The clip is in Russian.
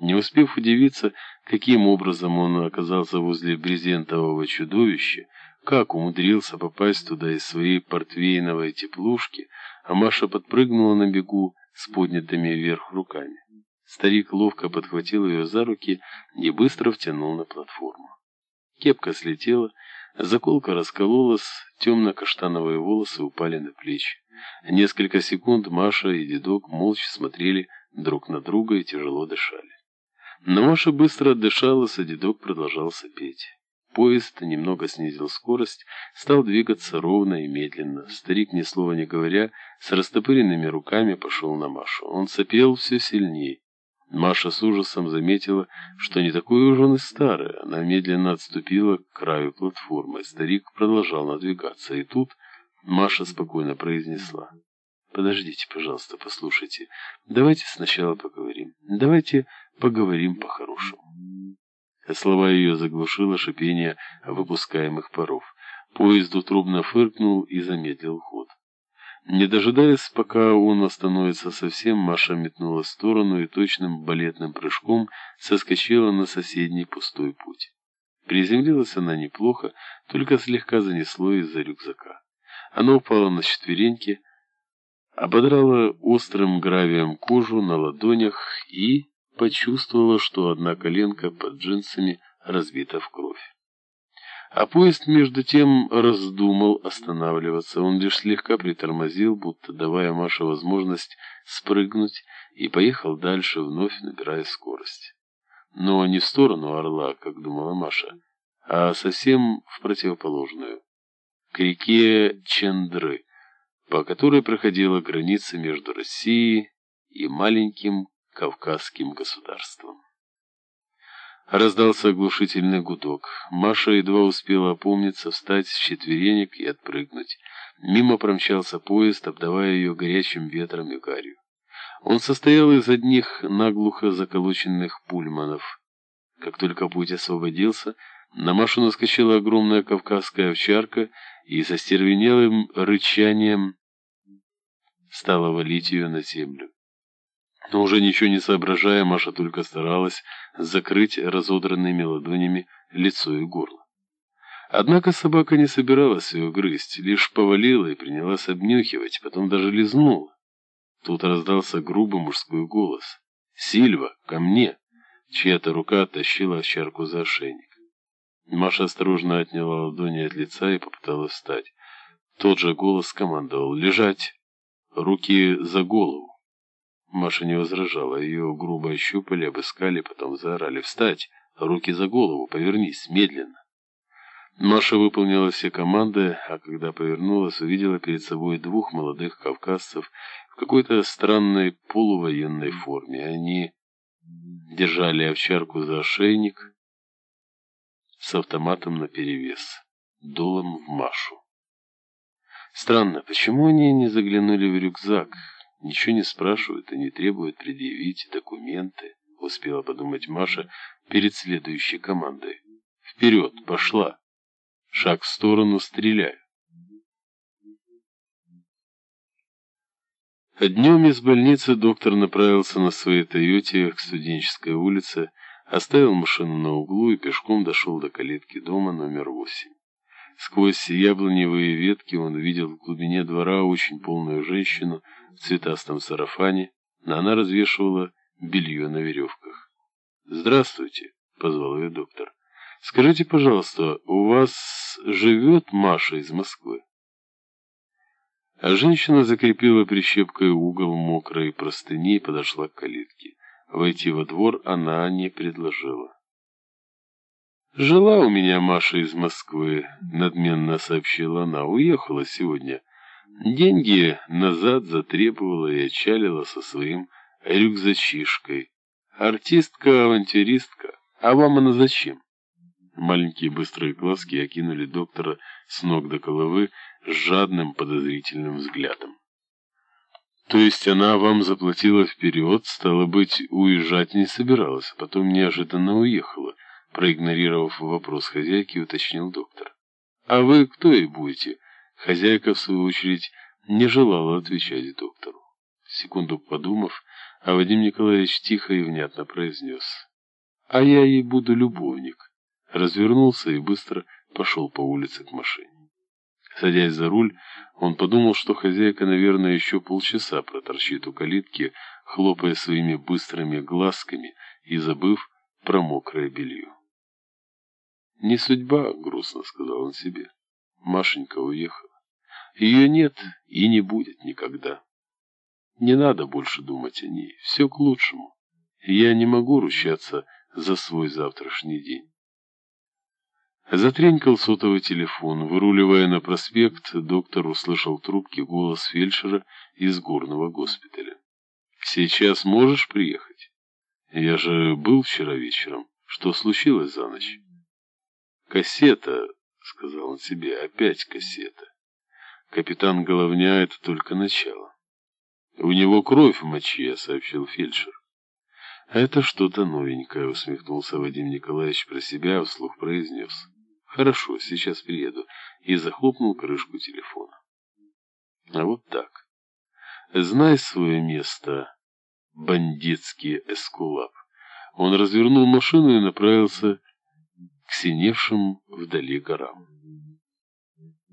Не успев удивиться, каким образом он оказался возле брезентового чудовища, как умудрился попасть туда из своей портвейновой теплушки, а Маша подпрыгнула на бегу с поднятыми вверх руками. Старик ловко подхватил ее за руки и быстро втянул на платформу. Кепка слетела, заколка раскололась, темно-каштановые волосы упали на плечи. Несколько секунд Маша и дедок молча смотрели друг на друга и тяжело дышали. Но Маша быстро отдышалась, а дедок продолжал сопеть. Поезд немного снизил скорость, стал двигаться ровно и медленно. Старик, ни слова не говоря, с растопыренными руками пошел на Машу. Он сопел все сильнее. Маша с ужасом заметила, что не такой уж он и старый. Она медленно отступила к краю платформы. Старик продолжал надвигаться, и тут Маша спокойно произнесла. «Подождите, пожалуйста, послушайте. Давайте сначала поговорим. Давайте поговорим по-хорошему». Слова ее заглушило шипение выпускаемых паров. Поезд утробно фыркнул и замедлил ход. Не дожидаясь, пока он остановится совсем, Маша метнула в сторону и точным балетным прыжком соскочила на соседний пустой путь. Приземлилась она неплохо, только слегка занесло из-за рюкзака. Она упала на четвереньки, ободрала острым гравием кожу на ладонях и почувствовала, что одна коленка под джинсами разбита в кровь. А поезд между тем раздумал останавливаться. Он лишь слегка притормозил, будто давая Маше возможность спрыгнуть, и поехал дальше, вновь набирая скорость. Но не в сторону Орла, как думала Маша, а совсем в противоположную, к реке Чендры, по которой проходила граница между Россией и маленьким кавказским государством. Раздался оглушительный гудок. Маша едва успела опомниться, встать с четверенек и отпрыгнуть. Мимо промчался поезд, обдавая ее горячим ветром и гарью. Он состоял из одних наглухо заколоченных пульманов. Как только путь освободился, на Машу наскочила огромная кавказская овчарка и со стервенелым рычанием стала валить ее на землю. Но уже ничего не соображая, Маша только старалась закрыть разодранными ладонями лицо и горло. Однако собака не собиралась ее грызть, лишь повалила и принялась обнюхивать, потом даже лизнула. Тут раздался грубый мужской голос. «Сильва, ко мне!» Чья-то рука оттащила овчарку за ошейник. Маша осторожно отняла ладони от лица и попыталась встать. Тот же голос командовал «Лежать! Руки за голову!» Маша не возражала, ее грубо ощупали, обыскали, потом заорали «Встать! Руки за голову! Повернись! Медленно!» Маша выполнила все команды, а когда повернулась, увидела перед собой двух молодых кавказцев в какой-то странной полувоенной форме. Они держали овчарку за ошейник с автоматом наперевес, дулом в Машу. Странно, почему они не заглянули в рюкзак? Ничего не спрашивают и не требуют предъявить документы, успела подумать Маша перед следующей командой. Вперед, пошла. Шаг в сторону, стреляю. Днем из больницы доктор направился на своей «Тойоте» к студенческой улице, оставил машину на углу и пешком дошел до калитки дома номер восемь. Сквозь яблоневые ветки он видел в глубине двора очень полную женщину в цветастом сарафане, но она развешивала белье на веревках. «Здравствуйте», — позвал ее доктор. «Скажите, пожалуйста, у вас живет Маша из Москвы?» А женщина закрепила прищепкой угол мокрой простыни и подошла к калитке. Войти во двор она не предложила. «Жила у меня Маша из Москвы», — надменно сообщила она. «Уехала сегодня. Деньги назад затребовала и отчалила со своим рюкзачишкой. Артистка-авантюристка. А вам она зачем?» Маленькие быстрые глазки окинули доктора с ног до головы с жадным подозрительным взглядом. «То есть она вам заплатила вперед, стало быть, уезжать не собиралась, а потом неожиданно уехала?» Проигнорировав вопрос хозяйки, уточнил доктор. «А вы кто и будете?» Хозяйка, в свою очередь, не желала отвечать доктору. Секунду подумав, а Вадим Николаевич тихо и внятно произнес. «А я ей буду любовник». Развернулся и быстро пошел по улице к машине. Садясь за руль, он подумал, что хозяйка, наверное, еще полчаса проторчит у калитки, хлопая своими быстрыми глазками и забыв про мокрое белье. «Не судьба», — грустно сказал он себе. Машенька уехала. Ее нет и не будет никогда. Не надо больше думать о ней. Все к лучшему. Я не могу ручаться за свой завтрашний день. Затренькал сотовый телефон. Выруливая на проспект, доктор услышал в трубке голос фельдшера из горного госпиталя. «Сейчас можешь приехать? Я же был вчера вечером. Что случилось за ночь?» «Кассета», — сказал он себе, — «опять кассета. Капитан Головня — это только начало». «У него кровь в моче», — сообщил фельдшер. «Это что-то новенькое», — усмехнулся Вадим Николаевич про себя, вслух произнес. «Хорошо, сейчас приеду», и захлопнул крышку телефона. А вот так. Знай свое место, бандитский эскулап. Он развернул машину и направился к синевшим вдали горам.